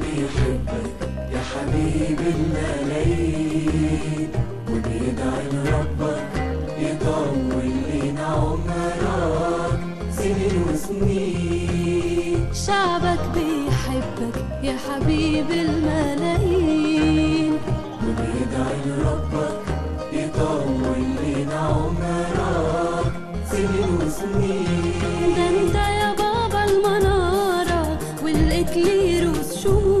بيحبك يا حبيب الملايين. وبيدعي لربك يطول لينا عمرك. سنين وسنين. شعبك بيحبك يا حبيب الملايين. والإكلير والشموع منورين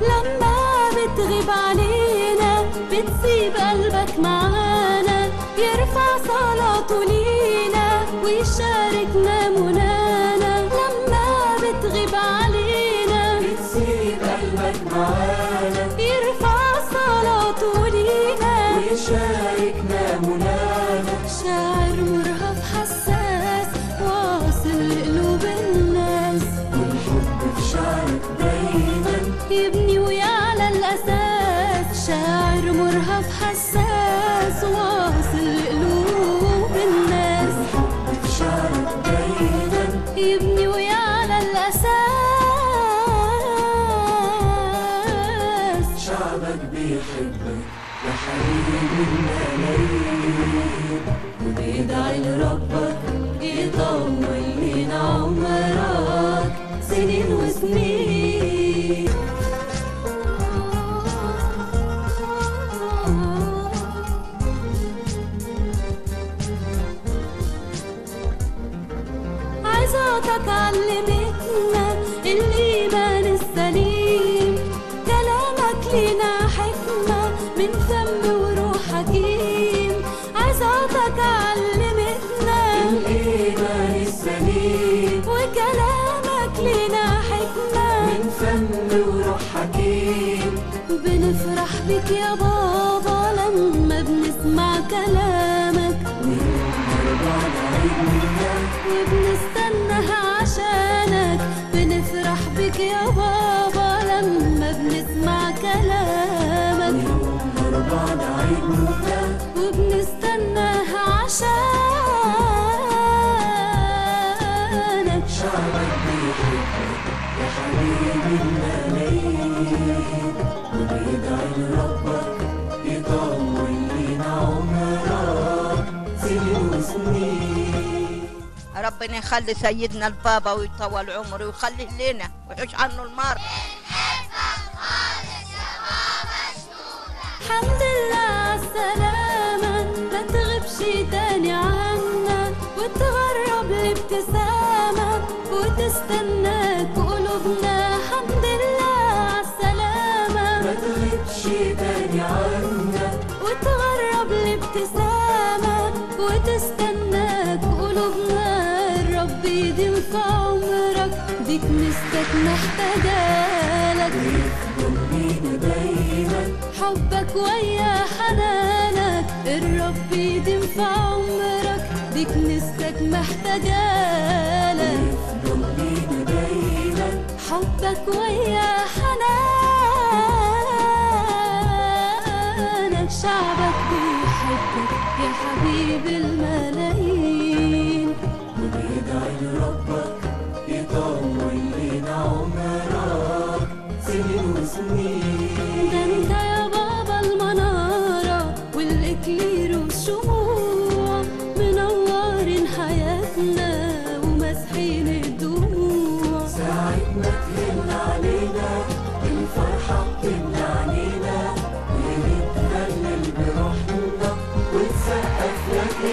لما بتغيب علينا بتسيب قلبك معانا يرفع صلاته لينا ويشاركنا منانا. شعبك بيحبك يا حبيب الملايين وبيدعي لربك يطول لينا عمرك سنين وسنين. عظاتك علمتنا حكمة من فم وروح حكيم عظاتك علمتنا. الإيمان السليم. وكلامك لنا حكمة. من فم وروح حكيم بنفرح بك يا بابا. لما بنسمع كلامك ونرجع لعيدنا وبنستناها عشانك. شعبك بيحبك يا حبيب الملايين وبيدعي لربك يطول لينا عمرك سنين وسنين ربنا يخلي سيدنا البابا ويطول عمره ويخليه لنا ويحوش عنه المار وتستناك قلوبنا لله عالسلامة ما تغيبش تاني عنا. وتغرب الابتسامة. وتستناك قلوبنا. الرب يديم في عمرك. دي كنيستك محتاجالك ويفضل دايما. حبك ويا حنانك. الرب يديم في عمرك. دي كنيستك محتاجالك حبك ويا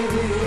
baby.